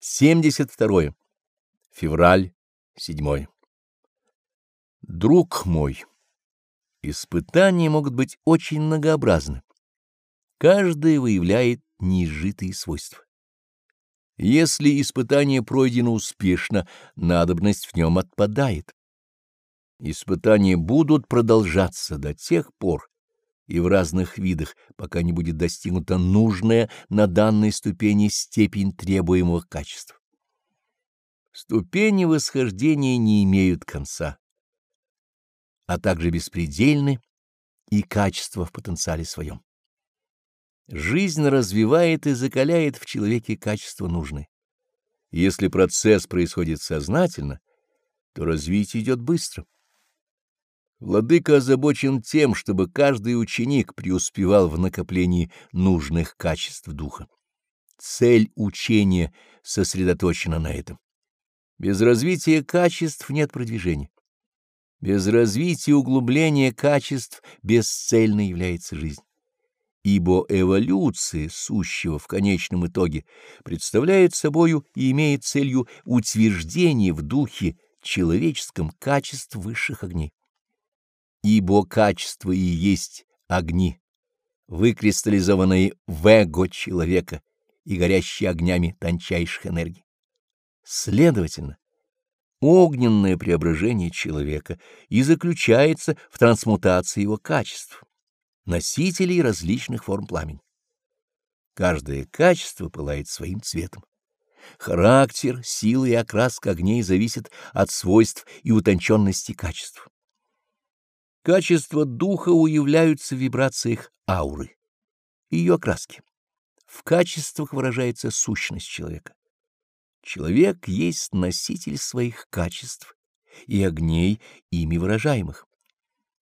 72. Февраль 7. Друг мой, испытания могут быть очень многообразны. Каждое выявляет неизжитые свойства. Если испытание пройдено успешно, надобность в нем отпадает. Испытания будут продолжаться до тех пор и в разных видах, пока не будет достигнута нужная на данной ступени степень требуемых качеств. Ступени восхождения не имеют конца, а также беспредельны и качества в потенциале своем. Жизнь развивает и закаляет в человеке качества нужные. Если процесс происходит сознательно, то развитие идет быстро. Владыка озабочен тем, чтобы каждый ученик преуспевал в накоплении нужных качеств духа. Цель учения сосредоточена на этом. Без развития качеств нет продвижения. Без развития углубления качеств бесцельно является жизнь. Ибо эволюция сущего в конечном итоге представляет собою и имеет целью утверждение в духе человеческом качеств высших огней ибо качество и есть огни, выкристаллизованные в эго человека и горящие огнями тончайших энергий. Следовательно, огненное преображение человека и заключается в трансмутации его качеств, носителей различных форм пламени. Каждое качество пылает своим цветом. Характер, сила и окраска огней зависят от свойств и утонченности качеств. Качества духа уявляются в вибрациях ауры, ее окраски. В качествах выражается сущность человека. Человек есть носитель своих качеств и огней, ими выражаемых.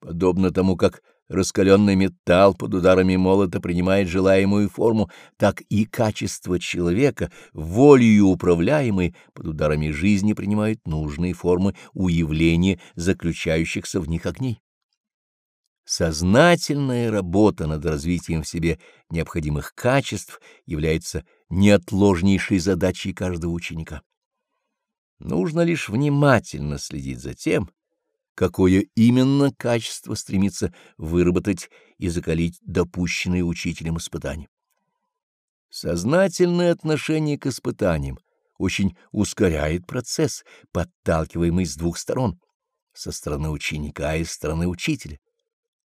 Подобно тому, как раскаленный металл под ударами молота принимает желаемую форму, так и качество человека, волею управляемые, под ударами жизни принимают нужные формы уявления заключающихся в них огней. Сознательная работа над развитием в себе необходимых качеств является неотложнейшей задачей каждого ученика. Нужно лишь внимательно следить за тем, какое именно качество стремится выработать и закалить допущенные учителем испытания. Сознательное отношение к испытаниям очень ускоряет процесс, подталкиваемый с двух сторон — со стороны ученика и с стороны учителя.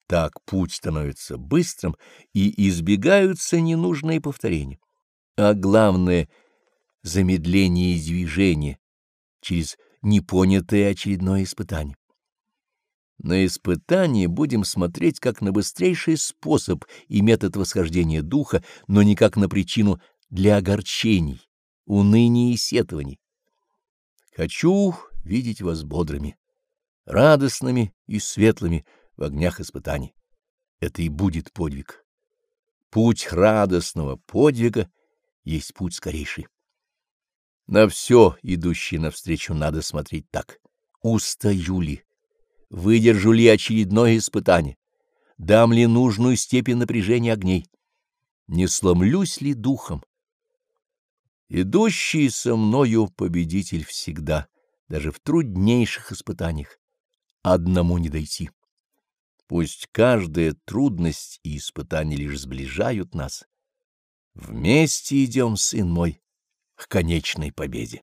Так путь становится быстрым, и избегаются ненужные повторения. А главное — замедление движения через непонятое очередное испытание. На испытание будем смотреть как на быстрейший способ и метод восхождения духа, но не как на причину для огорчений, уныния и сетований. Хочу видеть вас бодрыми, радостными и светлыми, в огнях испытаний. Это и будет подвиг. Путь радостного подвига есть путь скорейший. На все, идущее навстречу, надо смотреть так. Устаю ли? Выдержу ли очередное испытание? Дам ли нужную степень напряжения огней? Не сломлюсь ли духом? Идущий со мною победитель всегда, даже в труднейших испытаниях. Одному не дойти. Пусть каждая трудность и испытание лишь сближают нас. Вместе идем, сын мой, к конечной победе.